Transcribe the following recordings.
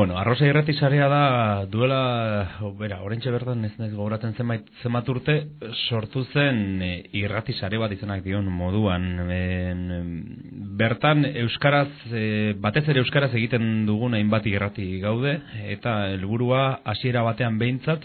Bueno, arroza irrati da duela, bera, orentxe bertan ez nahi gogoratzen zenbait zenbat urte, sortu zen e, irrati bat izanak dion moduan. bertan, Euskaraz, e, batez ere Euskaraz egiten dugun hainbat irrati gaude, eta helburua hasiera batean behintzat,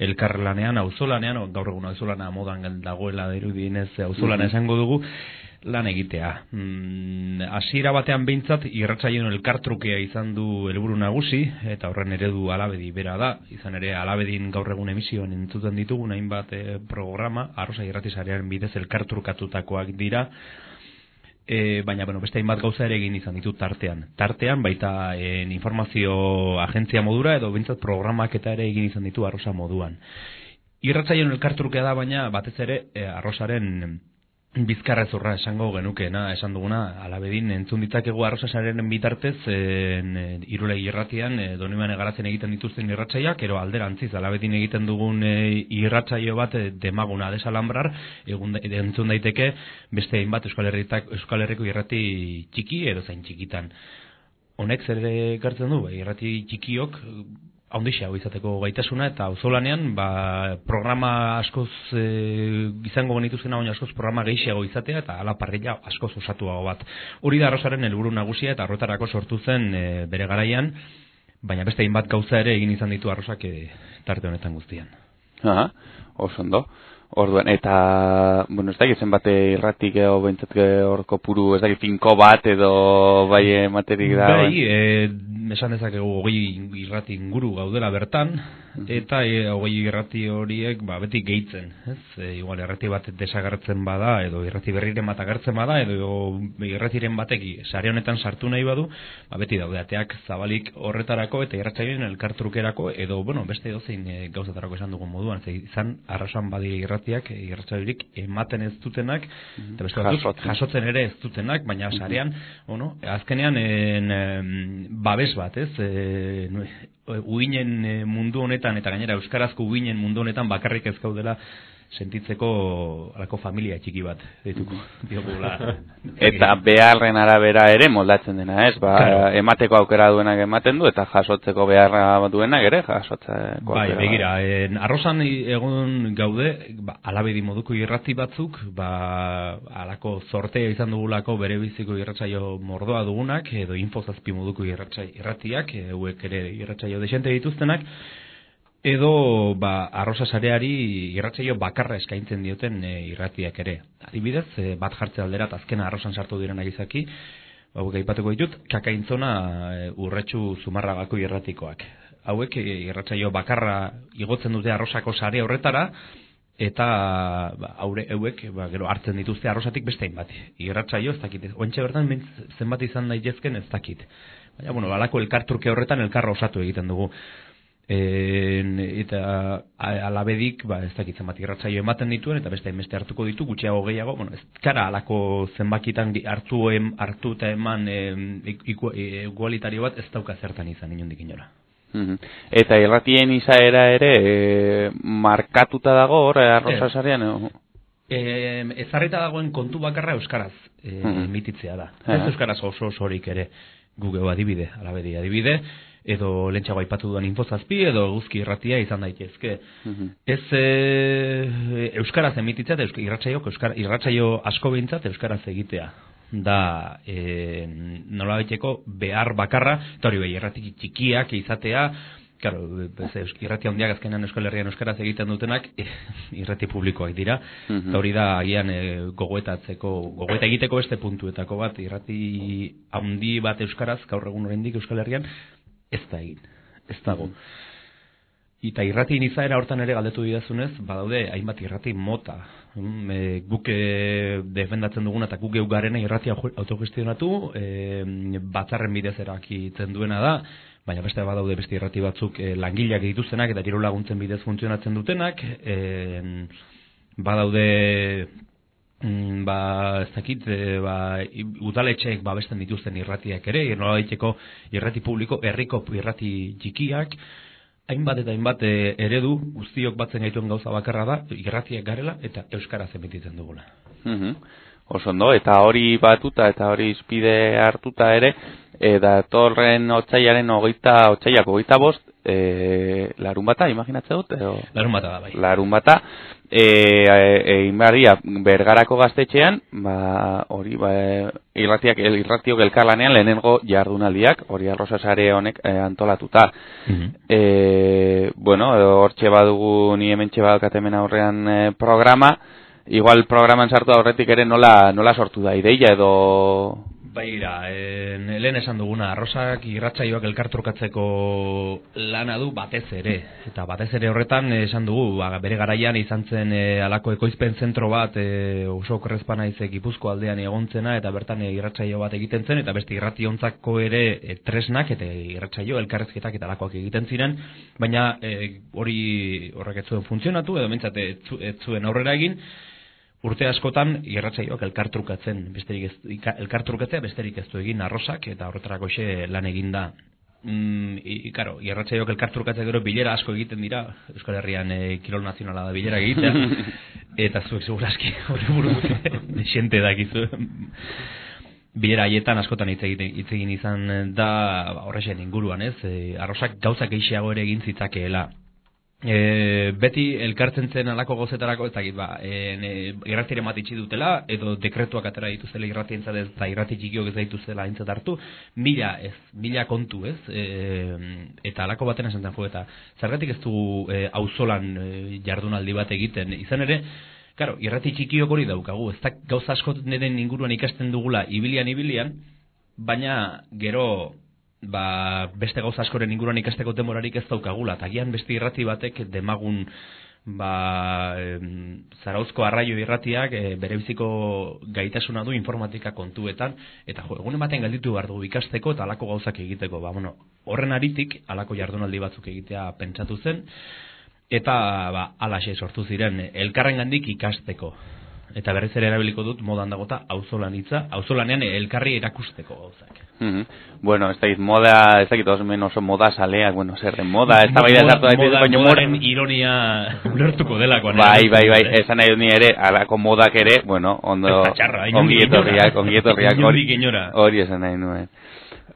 elkarlanean, auzolanean, gaur egun auzolana modan dagoela dirudinez, auzolana esango dugu, lan egitea. Mm, hasiera batean behintzat irratsaioen elkartrukea izan du helburu nagusi eta horren eredu alabedi bera da. Izan ere alabedin gaur egun emisioan entzuten ditugu hainbat e, programa arrosa irratisarean bidez elkartrukatutakoak dira. E, baina bueno, beste hainbat gauza ere egin izan ditu tartean. Tartean baita en, informazio agentzia modura edo behintzat programak eta ere egin izan ditu arrosa moduan. Irratsaioen elkartrukea da baina batez ere e, arrosaren bizkarra zurra esango genukeena esan duguna. Alabedin entzun ditzakegu arrosasaren bitartez en, en, irule irratian e, doniman egaratzen egiten dituzten irratzaiak ero alderantziz. Alabedin egiten dugun e, irratzaio bat e, demaguna desalambrar egun entzun daiteke beste hainbat euskal, euskal herriko irrati txiki edo zain txikitan. Honek zer gartzen du, irrati txikiok hau izateko gaitasuna eta auzolanean ba, programa askoz e, izango genituzena baina askoz programa gehiago izatea eta ala parrilla askoz osatuago bat. Hori da arrozaren helburu nagusia eta arrotarako sortu zen e, bere garaian, baina beste hainbat gauza ere egin izan ditu arrozak e, tarte honetan guztian. Aha, oso ondo. Orduan, eta, bueno, ez da, zen bate irratik edo bentsat horko puru, ez da, finko bat edo bai materik da. Bai, e, esan dezakegu hogei irrati inguru gaudela bertan. Eta e, hogei irrati horiek ba, beti gehitzen. Ez? E, igual, irrati bat desagertzen bada, edo irrati berriren bat agertzen bada, edo irratiren batek sare honetan sartu nahi badu, ba, beti daude ateak zabalik horretarako eta irratzaioen elkartrukerako, edo bueno, beste dozein e, gauzatarako esan dugun moduan, ze izan arrasan badi irratiak, e, irratzaiorik ematen ez dutenak, mhm. eta beste jasotzen. jasotzen ere ez dutenak, baina mhm. sarean, bueno, azkenean en, babes bat, ez? E, uinen e, mundu honetan, eta gainera euskarazko uinen mundu honetan bakarrik ez gaudela sentitzeko alako familia txiki bat dituko diogula. eta beharren arabera ere moldatzen dena, ez? Ba, emateko aukera duenak ematen du eta jasotzeko beharra duenak ere jasotzeko Bai, begira, en, arrosan egun gaude, ba, alabedi moduko irrati batzuk, ba, alako zortea izan dugulako bere biziko irratsaio mordoa dugunak, edo infozazpi moduko irratiak, hauek ere irratsaio desente dituztenak, edo ba, arroza sareari irratzaio bakarra eskaintzen dioten e, irratiak ere. Adibidez, e, bat jartze alderat azkena arrozan sartu diren agizaki, hauek aipatuko ditut, kakaintzona e, urretxu zumarragako irratikoak. Hauek e, irratzaio bakarra igotzen dute arrozako sare horretara, eta ba, aure hauek ba, gero hartzen dituzte arrozatik beste bat. Irratzaio ez dakit, oentxe bertan zenbat izan daitezken ez dakit. Baina, bueno, balako elkartruke horretan elkarra osatu egiten dugu. En, eta alabedik, ba, ez dakitzen bat irratzaio ematen dituen, eta beste beste hartuko ditu, gutxiago gehiago, bueno, ez kara alako zenbakitan hartu, em, hartu eta eman igualitario bat ez dauka zertan izan inondik inora. Eta irratien izaera ere e, markatuta dago hor, arroza zarean? E, ezarrita dagoen kontu bakarra euskaraz e, emititzea da. Ez euskaraz oso osorik ere gugeo adibide, alabedi adibide edo lentsago aipatu duan infozazpi edo guzki irratia izan daitezke. Mm Ez e, euskaraz emititzea eusk, irratsaio euskara irratsaio asko beintzat euskaraz egitea da e, nola behar bakarra eta hori bai irratik txikiak izatea Claro, irratia handiak azkenan Euskal Herrian euskaraz egiten dutenak irrati publikoak dira. Mm Hori da agian e, gogoetatzeko, gogoeta egiteko beste puntuetako bat irrati handi bat euskaraz gaur egun oraindik Euskal Herrian ez da egin, ez dago. Eta irrati inizaera hortan ere galdetu didazunez, badaude hainbat irrati mota. Mm, e, guk e, defendatzen duguna eta guk geu garena irratia autogestionatu, e, batzarren bidez erakitzen duena da, baina beste badaude beste irrati batzuk e, langileak dituztenak eta diru laguntzen bidez funtzionatzen dutenak, e, badaude Mm, ba, ez dakit, e, ba, udaletxeek babesten dituzten irratiak ere, nola daiteko irrati publiko, herriko irrati txikiak, hainbat eta hainbat e, eredu, guztiok batzen gaituen gauza bakarra da, irratiak garela eta euskara zemititzen dugula. Mm oso ondo, eta hori batuta eta hori izpide hartuta ere, eta torren otxaiaren ogeita, otxaiak ogeita bost, e, larun bata, imaginatzen dut? Edo? Larun bata da, bai. Larun bata, e, e, e, bergarako gaztetxean, ba, hori, ba, irratiak, el, irratiok elkarlanean lehenengo jardunaldiak, hori arrosasare honek e, antolatuta. Mm bueno, hor txeba dugu ni hemen txeba alkatemen aurrean e, programa, igual programan sartu aurretik ere nola, nola sortu da ideia edo Baira, en, lehen esan duguna, arrosak irratsaioak elkartrukatzeko lana du batez ere. Eta batez ere horretan esan dugu, ba, bere garaian izan zen e, alako ekoizpen zentro bat e, oso krezpana izek ipuzko aldean egontzena, eta bertan e, irratsaio bat egiten zen, eta beste irrationtzako ere e, tresnak, eta irratsaio elkarrezketak eta alakoak egiten ziren, baina hori horrek ez zuen funtzionatu, edo mentzat ez zuen aurrera egin, urte askotan irratsaioak elkartrukatzen, besterik ez elkartrukatzea besterik ez du egin arrosak eta horretarako xe lan egin da. Mm, i, claro, irratsaioak elkartrukatzea gero bilera asko egiten dira, Euskal Herrian e, kirol nazionala da bilera egitea. eta zuek segurazki hori buruz xente dakizu. Bilera haietan askotan hitz egin hitz egin izan da horrexen inguruan, ez? E, arrosak gauzak gehixeago ere egin zitzakeela. E, beti elkartzen zen alako gozetarako ez dakit ba, e, irratire matitsi dutela edo dekretuak atera dituzela irratientza ez eta irrati txikiok ez dituzela aintzat hartu mila ez, mila kontu ez? E, eta alako baten esan zen eta zergatik ez du e, auzolan e, jardunaldi bat egiten? Izan ere Claro, irrati txikiok hori daukagu, ez da gauza asko neden inguruan ikasten dugula ibilian ibilian, baina gero ba, beste gauza askoren inguruan ikasteko demorarik ez daukagula, eta gian beste irrati batek demagun ba, zarauzko arraio irratiak e, bere biziko gaitasuna du informatika kontuetan, eta jo, egunen baten galditu behar dugu ikasteko eta alako gauzak egiteko. Ba, bueno, horren aritik, alako jardunaldi batzuk egitea pentsatu zen, eta ba, alaxe sortu ziren elkarren gandik ikasteko eta berriz ere erabiliko dut modan dagota auzolan hitza, auzolanean elkarri erakusteko gauzak. Mm Bueno, ez dakit moda, ez dakit oso moda saleak, bueno, zer den moda, ez da bai da zartu daite, baina moren ironia ulertuko delako. Bai, bai, bai, esan nahi dut ere, alako modak ere, bueno, ondo, ongi etorriak, ongi etorriak, hori esan nahi nuen.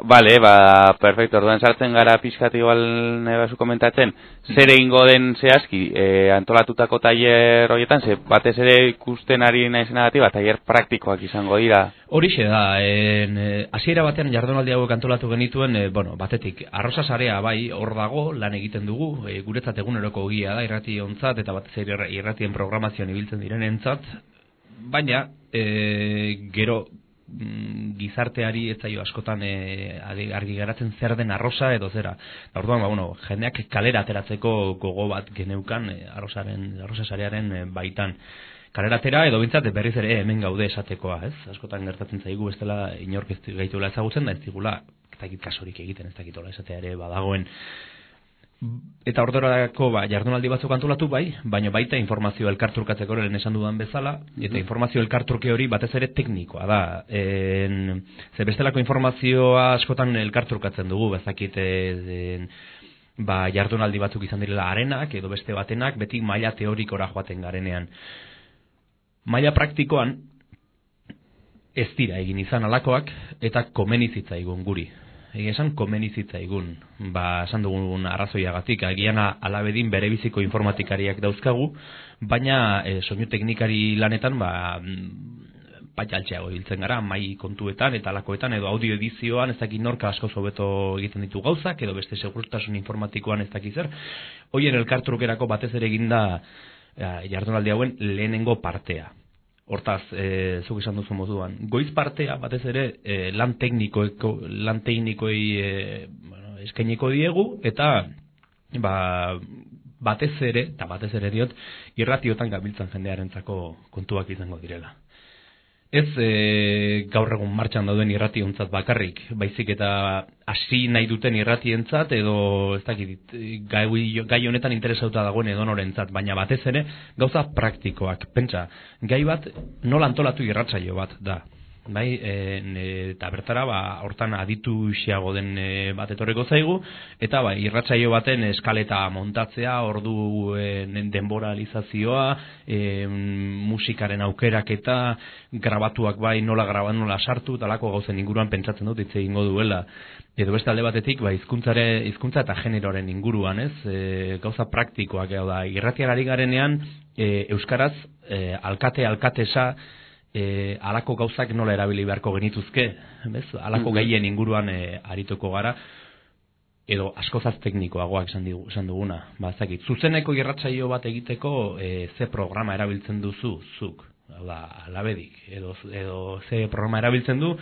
Vale, ba, perfecto. Orduan sartzen gara pizkat igual nebazu komentatzen. Zer egingo den zehazki e, antolatutako tailer horietan, ze batez ere ikusten ari naizenagatik, ba, tailer praktikoak izango dira. Horixe da, en, e, hasiera batean jardunaldi hauek antolatu genituen, e, bueno, batetik, arrosa sarea bai hor dago, lan egiten dugu, e, guretzat eguneroko gia da, irrati ontzat, eta batez ere irratien programazioan ibiltzen diren entzat, baina, e, gero gizarteari ez zaio askotan e, argi geratzen zer den arrosa edo zera. Ba, orduan, ba, bueno, jendeak kalera ateratzeko gogo bat geneukan e, arrosaren, arrosa sarearen e, baitan. Kalera atera edo bintzat berriz ere hemen gaude esatekoa, ez? Askotan gertatzen zaigu bestela inork ez gaituela ezagutzen da ez digula ez dakit kasorik egiten ez dakitola esatea ere badagoen eta ordorako ba, jardunaldi batzuk antolatu bai, baina baita informazio elkartrukatzeko lehen esan dudan bezala, eta informazio elkartruke hori batez ere teknikoa da. En, ze bestelako informazioa askotan elkartrukatzen dugu, bezakit en, ba, jardunaldi batzuk izan direla arenak, edo beste batenak, beti maila teorikora joaten garenean. Maila praktikoan, ez dira egin izan alakoak, eta komenizitza egun guri egin esan komenizitza egun, ba, esan dugun arrazoiagatik, agian alabedin bere biziko informatikariak dauzkagu, baina e, soinu teknikari lanetan, ba, patxaltxeago hiltzen gara, mai kontuetan eta alakoetan, edo audio edizioan, ez dakit norka asko zobeto egiten ditu gauzak, edo beste segurtasun informatikoan ez dakit zer, hoien elkartrukerako batez ere eginda eh, jardunaldi hauen lehenengo partea. Hortaz, e, zuk esan duzu moduan. Goiz partea, batez ere, e, lan teknikoeko, lan teknikoi e, bueno, eskainiko diegu, eta ba, batez ere, eta batez ere diot, irratiotan gabiltzan jendearentzako kontuak izango direla ez e, gaur egun martxan dauden irrationtzat bakarrik, baizik eta hasi nahi duten irratientzat edo ez dakit gai, gai honetan interesauta dagoen edo norentzat, baina batez ere gauza praktikoak. Pentsa, gai bat nola antolatu irratsaio bat da. Bai, e, eta bertara, ba, hortan aditu isiago den e, bat etorreko zaigu, eta ba, irratsaio baten eskaleta montatzea, ordu e, denboralizazioa, e, musikaren aukerak eta grabatuak bai nola graban nola sartu, talako gauzen inguruan pentsatzen dut, hitz egingo duela. Edo beste alde batetik, ba, izkuntzare, izkuntza eta generoaren inguruan, ez? E, gauza praktikoak, da, irratiarari garenean, e, Euskaraz, e, alkate, alkatesa, e, alako gauzak nola erabili beharko genituzke, bez? alako mm gaien inguruan e, arituko gara, edo askozaz teknikoagoak esan, digu, esan duguna. Ba, zakit, zuzeneko irratsaio bat egiteko e, ze programa erabiltzen duzu, zuk, da, alabedik, edo, edo ze programa erabiltzen du,